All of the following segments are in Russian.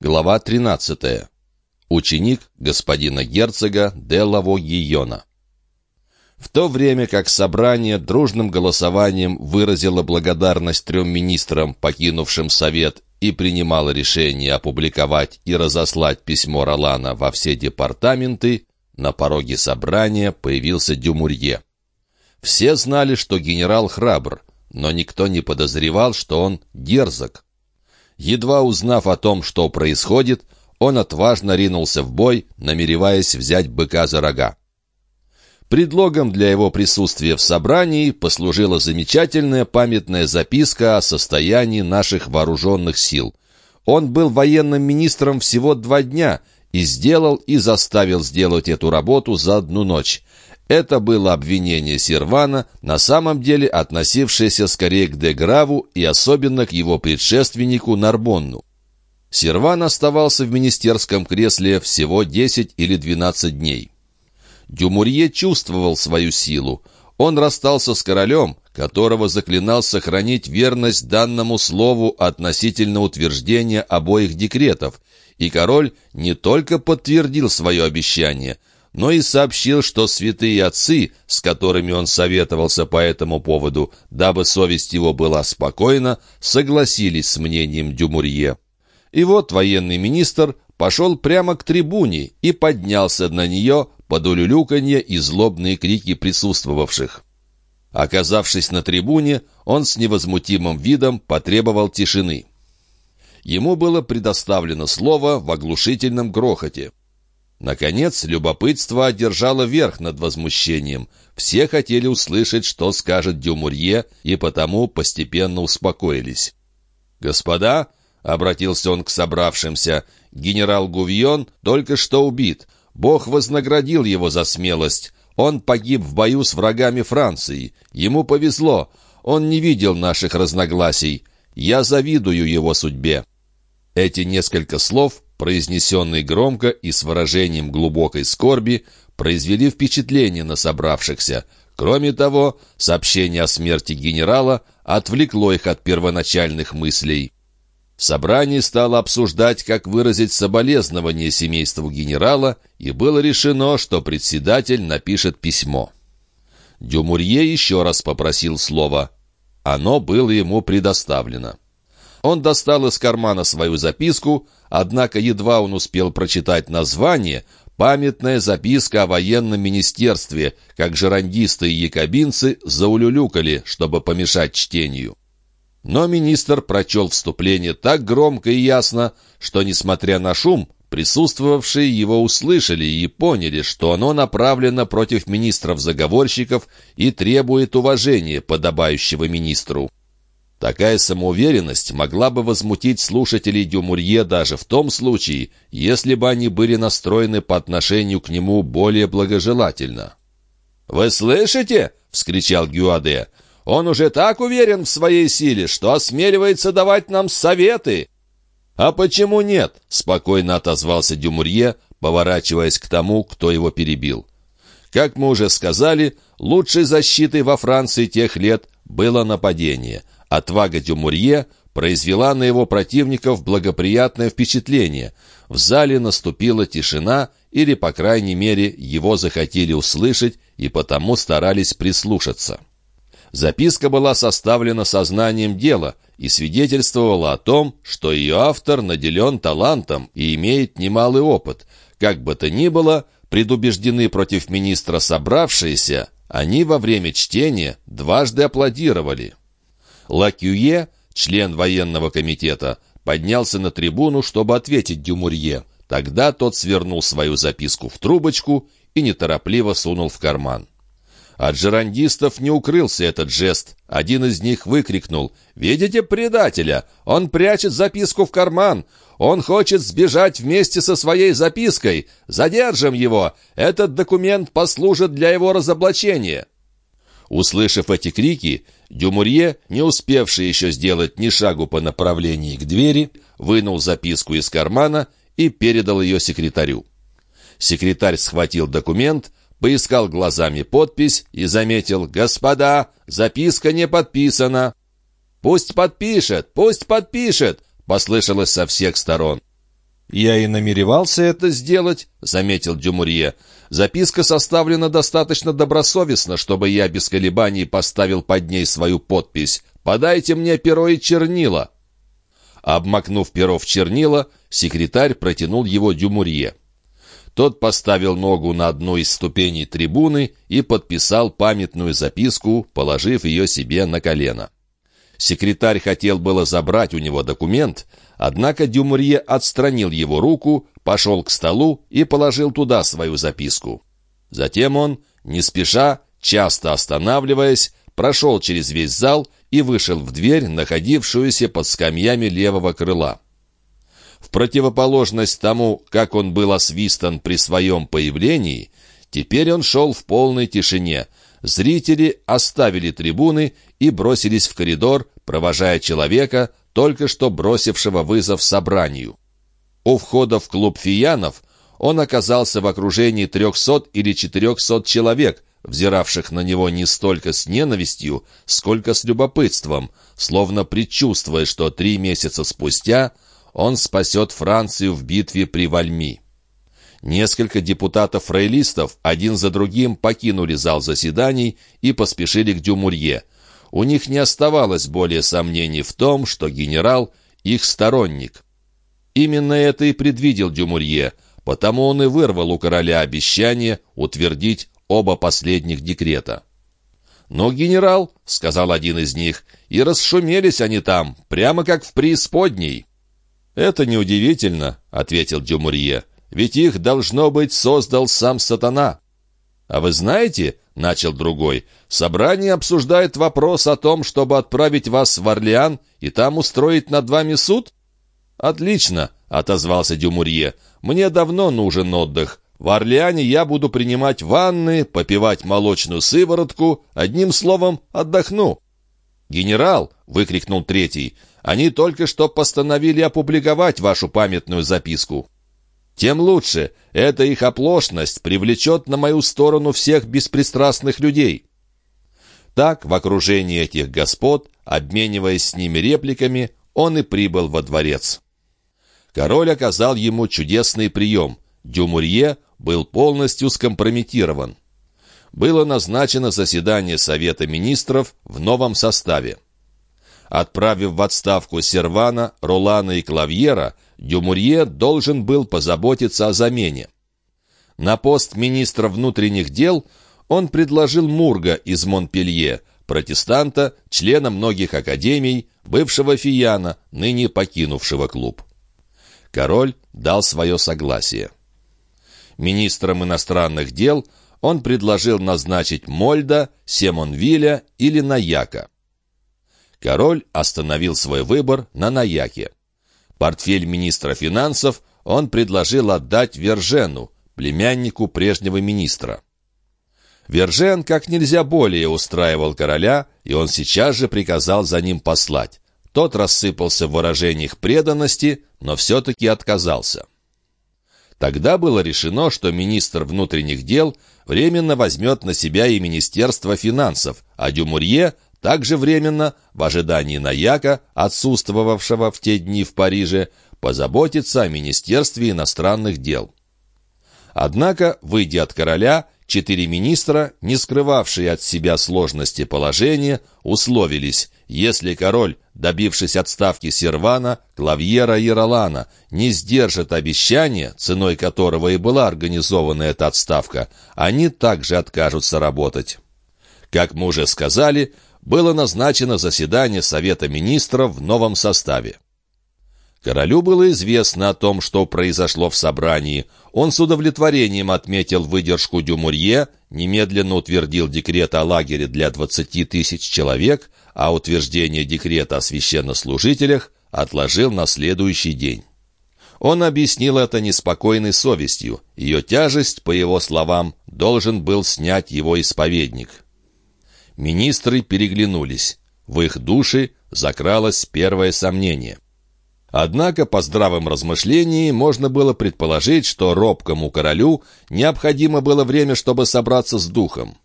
Глава 13. Ученик господина герцога де Лавогийона. В то время как собрание дружным голосованием выразило благодарность трем министрам, покинувшим совет, и принимало решение опубликовать и разослать письмо Ролана во все департаменты, на пороге собрания появился Дюмурье. Все знали, что генерал храбр, но никто не подозревал, что он дерзок. Едва узнав о том, что происходит, он отважно ринулся в бой, намереваясь взять быка за рога. Предлогом для его присутствия в собрании послужила замечательная памятная записка о состоянии наших вооруженных сил. Он был военным министром всего два дня и сделал и заставил сделать эту работу за одну ночь. Это было обвинение Сервана, на самом деле относившееся скорее к Деграву и особенно к его предшественнику Нарбонну. Серван оставался в министерском кресле всего 10 или 12 дней. Дюмурье чувствовал свою силу. Он расстался с королем, которого заклинал сохранить верность данному слову относительно утверждения обоих декретов, и король не только подтвердил свое обещание, но и сообщил, что святые отцы, с которыми он советовался по этому поводу, дабы совесть его была спокойна, согласились с мнением Дюмурье. И вот военный министр пошел прямо к трибуне и поднялся на нее под улюлюканье и злобные крики присутствовавших. Оказавшись на трибуне, он с невозмутимым видом потребовал тишины. Ему было предоставлено слово в оглушительном грохоте. Наконец, любопытство одержало верх над возмущением. Все хотели услышать, что скажет Дюмурье, и потому постепенно успокоились. «Господа», — обратился он к собравшимся, — «генерал Гувьон только что убит. Бог вознаградил его за смелость. Он погиб в бою с врагами Франции. Ему повезло. Он не видел наших разногласий. Я завидую его судьбе». Эти несколько слов произнесенные громко и с выражением глубокой скорби, произвели впечатление на собравшихся. Кроме того, сообщение о смерти генерала отвлекло их от первоначальных мыслей. Собрание стало обсуждать, как выразить соболезнование семейству генерала, и было решено, что председатель напишет письмо. Дюмурье еще раз попросил слова. Оно было ему предоставлено. Он достал из кармана свою записку, однако едва он успел прочитать название, памятная записка о военном министерстве, как жерандисты и якобинцы заулюлюкали, чтобы помешать чтению. Но министр прочел вступление так громко и ясно, что, несмотря на шум, присутствовавшие его услышали и поняли, что оно направлено против министров-заговорщиков и требует уважения, подобающего министру. Такая самоуверенность могла бы возмутить слушателей Дюмурье даже в том случае, если бы они были настроены по отношению к нему более благожелательно. «Вы слышите?» — вскричал Гюаде. «Он уже так уверен в своей силе, что осмеливается давать нам советы!» «А почему нет?» — спокойно отозвался Дюмурье, поворачиваясь к тому, кто его перебил. Как мы уже сказали, лучшей защитой во Франции тех лет было нападение — Отвага Дюмурье произвела на его противников благоприятное впечатление. В зале наступила тишина, или, по крайней мере, его захотели услышать и потому старались прислушаться. Записка была составлена сознанием дела и свидетельствовала о том, что ее автор наделен талантом и имеет немалый опыт. Как бы то ни было, предубеждены против министра собравшиеся, они во время чтения дважды аплодировали. Лакюе, член военного комитета, поднялся на трибуну, чтобы ответить Дюмурье. Тогда тот свернул свою записку в трубочку и неторопливо сунул в карман. От жерандистов не укрылся этот жест. Один из них выкрикнул «Видите предателя? Он прячет записку в карман! Он хочет сбежать вместе со своей запиской! Задержим его! Этот документ послужит для его разоблачения!» Услышав эти крики, Дюмурье, не успевший еще сделать ни шагу по направлению к двери, вынул записку из кармана и передал ее секретарю. Секретарь схватил документ, поискал глазами подпись и заметил «Господа, записка не подписана». «Пусть подпишет, пусть подпишет!» — послышалось со всех сторон. «Я и намеревался это сделать», — заметил Дюмурье. «Записка составлена достаточно добросовестно, чтобы я без колебаний поставил под ней свою подпись. Подайте мне перо и чернила». Обмакнув перо в чернила, секретарь протянул его Дюмурье. Тот поставил ногу на одну из ступеней трибуны и подписал памятную записку, положив ее себе на колено. Секретарь хотел было забрать у него документ, однако Дюмурье отстранил его руку, пошел к столу и положил туда свою записку. Затем он, не спеша, часто останавливаясь, прошел через весь зал и вышел в дверь, находившуюся под скамьями левого крыла. В противоположность тому, как он был освистан при своем появлении, теперь он шел в полной тишине. Зрители оставили трибуны и бросились в коридор, провожая человека, только что бросившего вызов собранию. У входа в клуб фиянов он оказался в окружении трехсот или четырехсот человек, взиравших на него не столько с ненавистью, сколько с любопытством, словно предчувствуя, что три месяца спустя – он спасет Францию в битве при Вальми. Несколько депутатов-фрейлистов один за другим покинули зал заседаний и поспешили к Дюмурье. У них не оставалось более сомнений в том, что генерал — их сторонник. Именно это и предвидел Дюмурье, потому он и вырвал у короля обещание утвердить оба последних декрета. «Но, генерал», — сказал один из них, — «и расшумелись они там, прямо как в преисподней». «Это неудивительно», — ответил Дюмурье, «ведь их, должно быть, создал сам сатана». «А вы знаете, — начал другой, — собрание обсуждает вопрос о том, чтобы отправить вас в Орлеан и там устроить над вами суд?» «Отлично», — отозвался Дюмурье, — «мне давно нужен отдых. В Орлеане я буду принимать ванны, попивать молочную сыворотку, одним словом, отдохну». «Генерал!» — выкрикнул третий. Они только что постановили опубликовать вашу памятную записку. Тем лучше. Эта их оплошность привлечет на мою сторону всех беспристрастных людей. Так, в окружении этих господ, обмениваясь с ними репликами, он и прибыл во дворец. Король оказал ему чудесный прием. Дюмурье был полностью скомпрометирован. Было назначено заседание Совета министров в новом составе. Отправив в отставку Сервана, Ролана и Клавьера, Дюмурье должен был позаботиться о замене. На пост министра внутренних дел он предложил Мурга из Монпелье, протестанта, члена многих академий, бывшего фияна, ныне покинувшего клуб. Король дал свое согласие. Министром иностранных дел он предложил назначить Мольда, Семонвиля или Наяка. Король остановил свой выбор на Наяке. Портфель министра финансов он предложил отдать Вержену, племяннику прежнего министра. Вержен как нельзя более устраивал короля, и он сейчас же приказал за ним послать. Тот рассыпался в выражениях преданности, но все-таки отказался. Тогда было решено, что министр внутренних дел временно возьмет на себя и Министерство финансов, а Дюмурье также временно, в ожидании Наяка, отсутствовавшего в те дни в Париже, позаботиться о Министерстве иностранных дел. Однако, выйдя от короля, четыре министра, не скрывавшие от себя сложности положения, условились, если король, добившись отставки Сервана, Клавьера и Ролана, не сдержит обещания, ценой которого и была организована эта отставка, они также откажутся работать. Как мы уже сказали, было назначено заседание Совета Министров в новом составе. Королю было известно о том, что произошло в собрании. Он с удовлетворением отметил выдержку Дюмурье, немедленно утвердил декрет о лагере для 20 тысяч человек, а утверждение декрета о священнослужителях отложил на следующий день. Он объяснил это неспокойной совестью. Ее тяжесть, по его словам, должен был снять его исповедник. Министры переглянулись. В их души закралось первое сомнение. Однако по здравым размышлениям можно было предположить, что робкому королю необходимо было время, чтобы собраться с духом.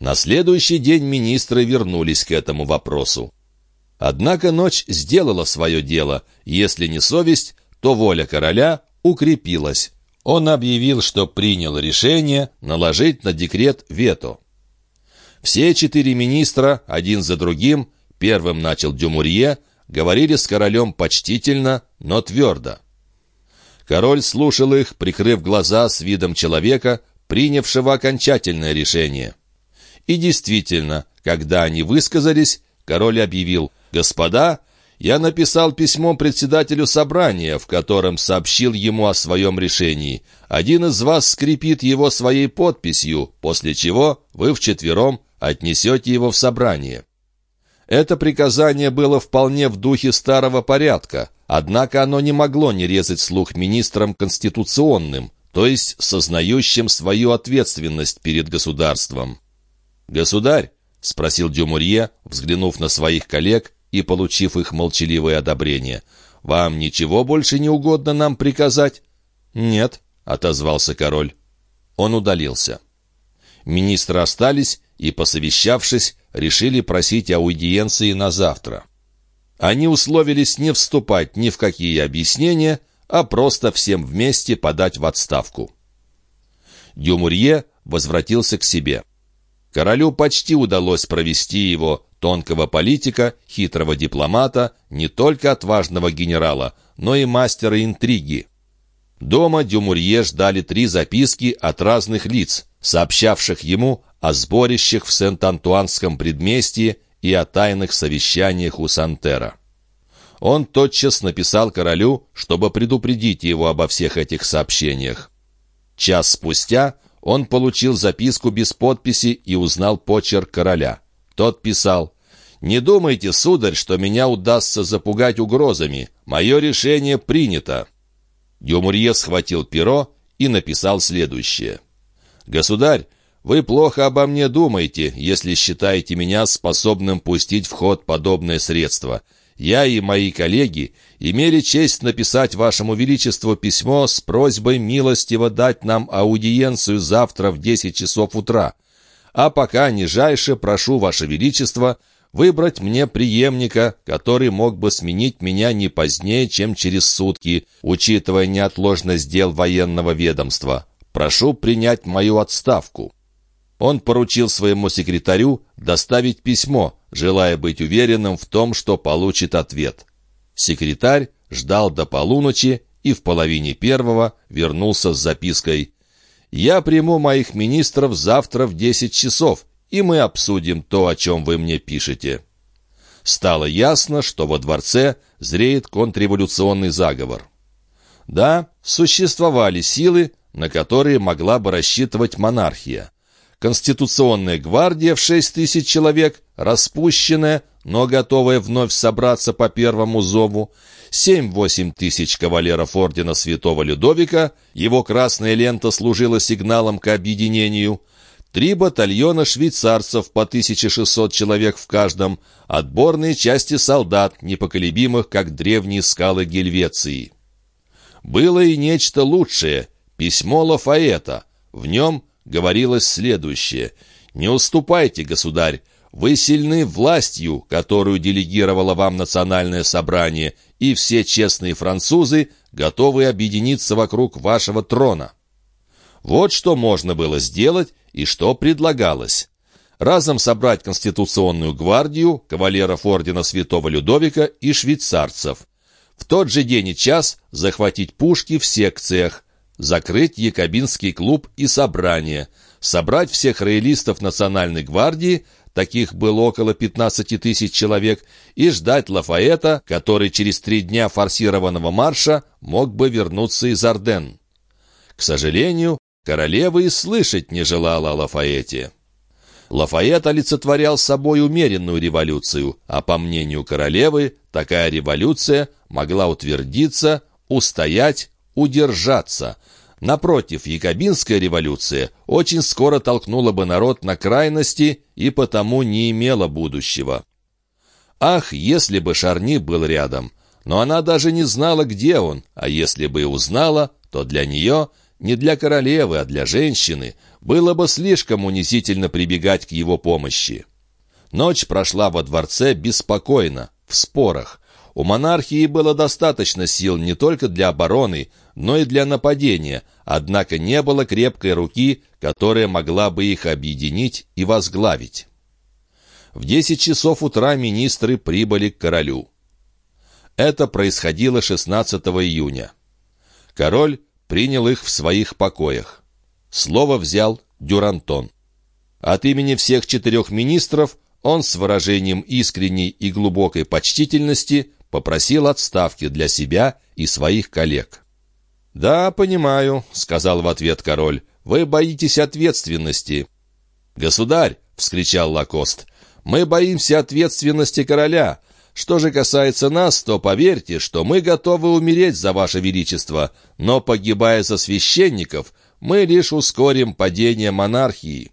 На следующий день министры вернулись к этому вопросу. Однако ночь сделала свое дело, если не совесть, то воля короля укрепилась. Он объявил, что принял решение наложить на декрет вето. Все четыре министра, один за другим, первым начал Дюмурье, говорили с королем почтительно, но твердо. Король слушал их, прикрыв глаза с видом человека, принявшего окончательное решение. И действительно, когда они высказались, король объявил «Господа, я написал письмо председателю собрания, в котором сообщил ему о своем решении. Один из вас скрепит его своей подписью, после чего вы вчетвером отнесете его в собрание». Это приказание было вполне в духе старого порядка, однако оно не могло не резать слух министрам конституционным, то есть сознающим свою ответственность перед государством. «Государь», — спросил Дюмурье, взглянув на своих коллег и получив их молчаливое одобрение, «вам ничего больше не угодно нам приказать?» «Нет», — отозвался король. Он удалился. Министры остались и, посовещавшись, решили просить аудиенции на завтра. Они условились не вступать ни в какие объяснения, а просто всем вместе подать в отставку. Дюмурье возвратился к себе. Королю почти удалось провести его, тонкого политика, хитрого дипломата, не только отважного генерала, но и мастера интриги. Дома Дюмурье ждали три записки от разных лиц, сообщавших ему о сборищах в Сент-Антуанском предместье и о тайных совещаниях у Сантера. Он тотчас написал королю, чтобы предупредить его обо всех этих сообщениях. Час спустя он получил записку без подписи и узнал почерк короля. Тот писал «Не думайте, сударь, что меня удастся запугать угрозами. Мое решение принято». Дюмурье схватил перо и написал следующее. «Государь, вы плохо обо мне думаете, если считаете меня способным пустить в ход подобное средство. Я и мои коллеги имели честь написать вашему величеству письмо с просьбой милостиво дать нам аудиенцию завтра в 10 часов утра. А пока нижайше прошу ваше величество выбрать мне преемника, который мог бы сменить меня не позднее, чем через сутки, учитывая неотложность дел военного ведомства. Прошу принять мою отставку» он поручил своему секретарю доставить письмо, желая быть уверенным в том, что получит ответ. Секретарь ждал до полуночи и в половине первого вернулся с запиской «Я приму моих министров завтра в десять часов, и мы обсудим то, о чем вы мне пишете». Стало ясно, что во дворце зреет контрреволюционный заговор. Да, существовали силы, на которые могла бы рассчитывать монархия. Конституционная гвардия в шесть тысяч человек, распущенная, но готовая вновь собраться по первому зову, семь-восемь тысяч кавалеров ордена святого Людовика, его красная лента служила сигналом к объединению, три батальона швейцарцев по 1600 человек в каждом, отборные части солдат, непоколебимых, как древние скалы Гельвеции. Было и нечто лучшее — письмо Лафаэта. В нем говорилось следующее. «Не уступайте, государь, вы сильны властью, которую делегировало вам национальное собрание, и все честные французы готовы объединиться вокруг вашего трона». Вот что можно было сделать и что предлагалось. Разом собрать Конституционную гвардию, кавалеров ордена Святого Людовика и швейцарцев. В тот же день и час захватить пушки в секциях, закрыть Якобинский клуб и собрание, собрать всех роялистов Национальной гвардии, таких было около 15 тысяч человек, и ждать Лафаэта, который через три дня форсированного марша мог бы вернуться из Орден. К сожалению, королева и слышать не желала о Лафаэте. Лафаэт олицетворял собой умеренную революцию, а по мнению королевы, такая революция могла утвердиться, устоять, удержаться – Напротив, Якобинская революция очень скоро толкнула бы народ на крайности и потому не имела будущего. Ах, если бы Шарни был рядом! Но она даже не знала, где он, а если бы и узнала, то для нее, не для королевы, а для женщины, было бы слишком унизительно прибегать к его помощи. Ночь прошла во дворце беспокойно, в спорах. У монархии было достаточно сил не только для обороны, но и для нападения, однако не было крепкой руки, которая могла бы их объединить и возглавить. В десять часов утра министры прибыли к королю. Это происходило 16 июня. Король принял их в своих покоях. Слово взял Дюрантон. От имени всех четырех министров он с выражением искренней и глубокой почтительности попросил отставки для себя и своих коллег. «Да, понимаю», — сказал в ответ король, — «вы боитесь ответственности». «Государь!» — вскричал Лакост. «Мы боимся ответственности короля. Что же касается нас, то поверьте, что мы готовы умереть за ваше величество, но, погибая за священников, мы лишь ускорим падение монархии».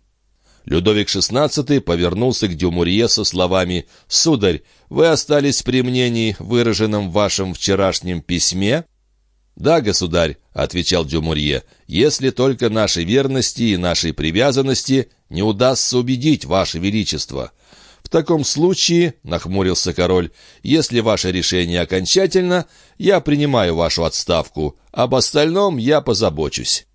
Людовик XVI повернулся к Дюмурье со словами «Сударь, вы остались при мнении, выраженном в вашем вчерашнем письме?» «Да, государь», — отвечал Дюмурье, «если только нашей верности и нашей привязанности не удастся убедить ваше величество». «В таком случае», — нахмурился король, «если ваше решение окончательно, я принимаю вашу отставку, об остальном я позабочусь».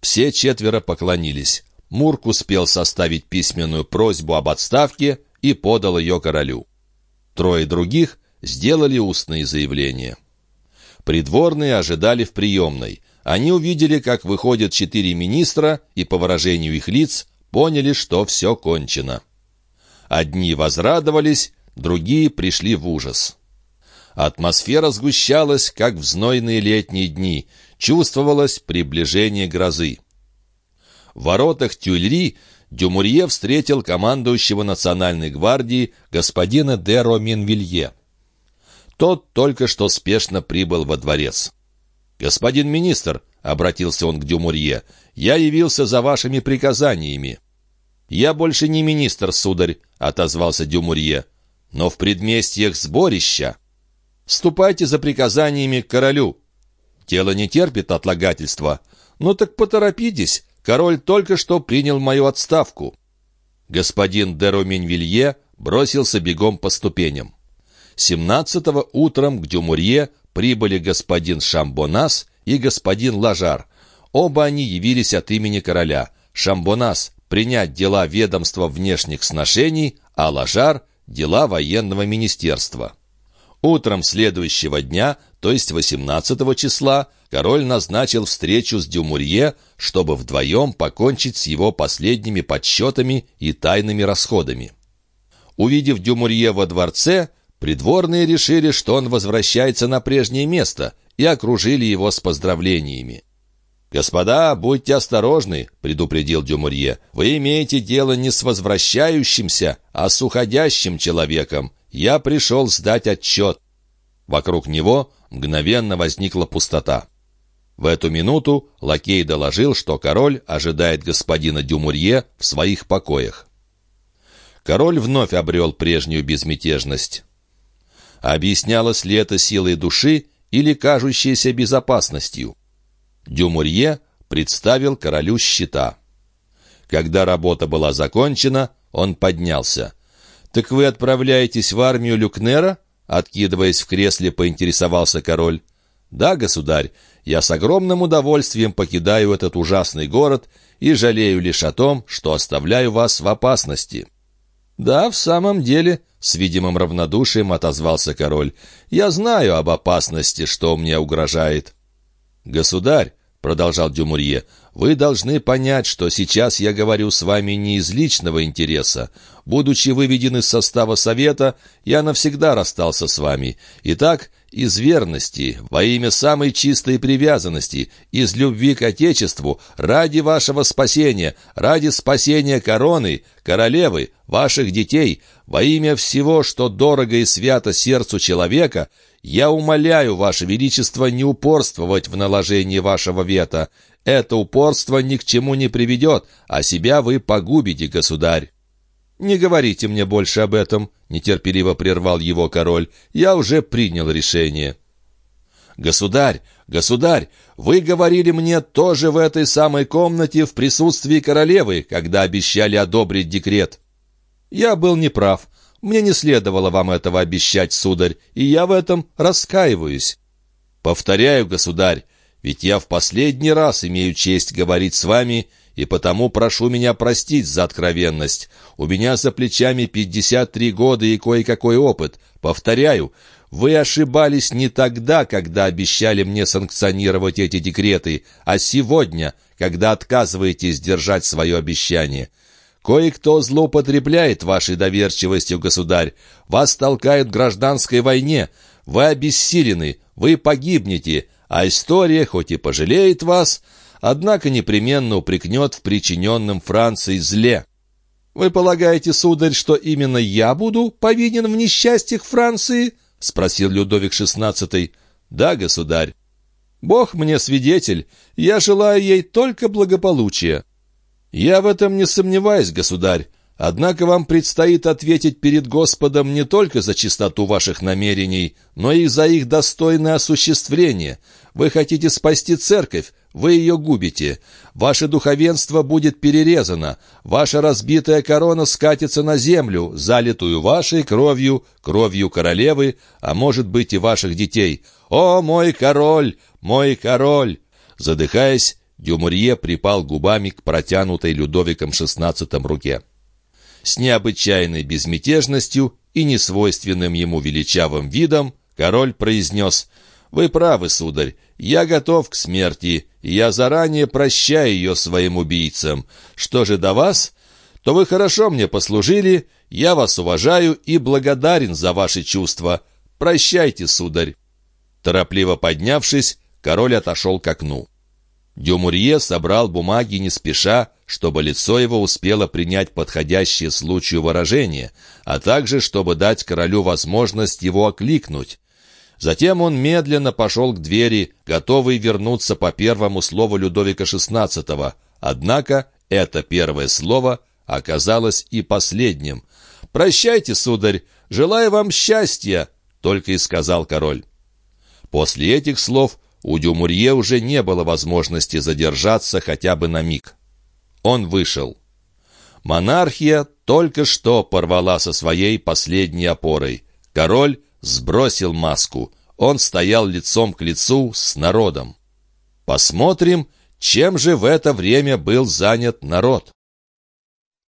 Все четверо поклонились. Мурк успел составить письменную просьбу об отставке и подал ее королю. Трое других сделали устные заявления. Придворные ожидали в приемной. Они увидели, как выходят четыре министра, и по выражению их лиц поняли, что все кончено. Одни возрадовались, другие пришли в ужас. Атмосфера сгущалась, как в знойные летние дни, чувствовалось приближение грозы. В воротах Тюльри Дюмурье встретил командующего национальной гвардии господина де Роминвилье. Тот только что спешно прибыл во дворец. «Господин министр», — обратился он к Дюмурье, — «я явился за вашими приказаниями». «Я больше не министр, сударь», — отозвался Дюмурье, — «но в предместьях сборища». «Ступайте за приказаниями к королю». «Тело не терпит отлагательства». «Ну так поторопитесь, Король только что принял мою отставку». Господин де Роминвилье бросился бегом по ступеням. Семнадцатого утром к Дюмурье прибыли господин Шамбонас и господин Лажар. Оба они явились от имени короля. Шамбонас — принять дела ведомства внешних сношений, а Лажар — дела военного министерства. Утром следующего дня, то есть 18 числа, король назначил встречу с Дюмурье, чтобы вдвоем покончить с его последними подсчетами и тайными расходами. Увидев Дюмурье во дворце, придворные решили, что он возвращается на прежнее место, и окружили его с поздравлениями. «Господа, будьте осторожны», — предупредил Дюмурье. «Вы имеете дело не с возвращающимся, а с уходящим человеком. Я пришел сдать отчет». Вокруг него мгновенно возникла пустота. В эту минуту лакей доложил, что король ожидает господина Дюмурье в своих покоях. Король вновь обрел прежнюю безмятежность. Объяснялось ли это силой души или кажущейся безопасностью? Дюмурье представил королю счета. Когда работа была закончена, он поднялся. «Так вы отправляетесь в армию Люкнера?» Откидываясь в кресле, поинтересовался король. «Да, государь, я с огромным удовольствием покидаю этот ужасный город и жалею лишь о том, что оставляю вас в опасности». «Да, в самом деле», — с видимым равнодушием отозвался король, — «я знаю об опасности, что мне угрожает». «Государь», — продолжал Дюмурье, — «вы должны понять, что сейчас я говорю с вами не из личного интереса. Будучи выведен из состава Совета, я навсегда расстался с вами. Итак, из верности, во имя самой чистой привязанности, из любви к Отечеству, ради вашего спасения, ради спасения короны, королевы, ваших детей, во имя всего, что дорого и свято сердцу человека, я умоляю, Ваше Величество, не упорствовать в наложении вашего вета. Это упорство ни к чему не приведет, а себя вы погубите, государь. «Не говорите мне больше об этом», — нетерпеливо прервал его король. «Я уже принял решение». «Государь, государь, вы говорили мне тоже в этой самой комнате в присутствии королевы, когда обещали одобрить декрет». «Я был неправ. Мне не следовало вам этого обещать, сударь, и я в этом раскаиваюсь. Повторяю, государь, ведь я в последний раз имею честь говорить с вами, и потому прошу меня простить за откровенность. У меня за плечами 53 года и кое-какой опыт. Повторяю, вы ошибались не тогда, когда обещали мне санкционировать эти декреты, а сегодня, когда отказываетесь держать свое обещание. Кое-кто злоупотребляет вашей доверчивостью, государь. Вас толкают к гражданской войне. Вы обессилены, вы погибнете, а история, хоть и пожалеет вас, однако непременно упрекнет в причиненном Франции зле. Вы полагаете, сударь, что именно я буду повинен в несчастьях Франции?» — спросил Людовик XVI. «Да, государь». «Бог мне свидетель, я желаю ей только благополучия». «Я в этом не сомневаюсь, государь. Однако вам предстоит ответить перед Господом не только за чистоту ваших намерений, но и за их достойное осуществление. Вы хотите спасти церковь, вы ее губите. Ваше духовенство будет перерезано. Ваша разбитая корона скатится на землю, залитую вашей кровью, кровью королевы, а может быть и ваших детей. О, мой король, мой король!» Задыхаясь, Дюмурье припал губами к протянутой Людовиком XVI руке. С необычайной безмятежностью и несвойственным ему величавым видом король произнес «Вы правы, сударь, я готов к смерти, я заранее прощаю ее своим убийцам. Что же до вас, то вы хорошо мне послужили, я вас уважаю и благодарен за ваши чувства. Прощайте, сударь». Торопливо поднявшись, король отошел к окну. Дюмурье собрал бумаги не спеша, чтобы лицо его успело принять подходящее случаю выражение, а также чтобы дать королю возможность его окликнуть. Затем он медленно пошел к двери, готовый вернуться по первому слову Людовика XVI. Однако это первое слово оказалось и последним. «Прощайте, сударь, желаю вам счастья!» — только и сказал король. После этих слов у Дюмурье уже не было возможности задержаться хотя бы на миг. Он вышел. Монархия только что порвала со своей последней опорой. Король сбросил маску. Он стоял лицом к лицу с народом. Посмотрим, чем же в это время был занят народ.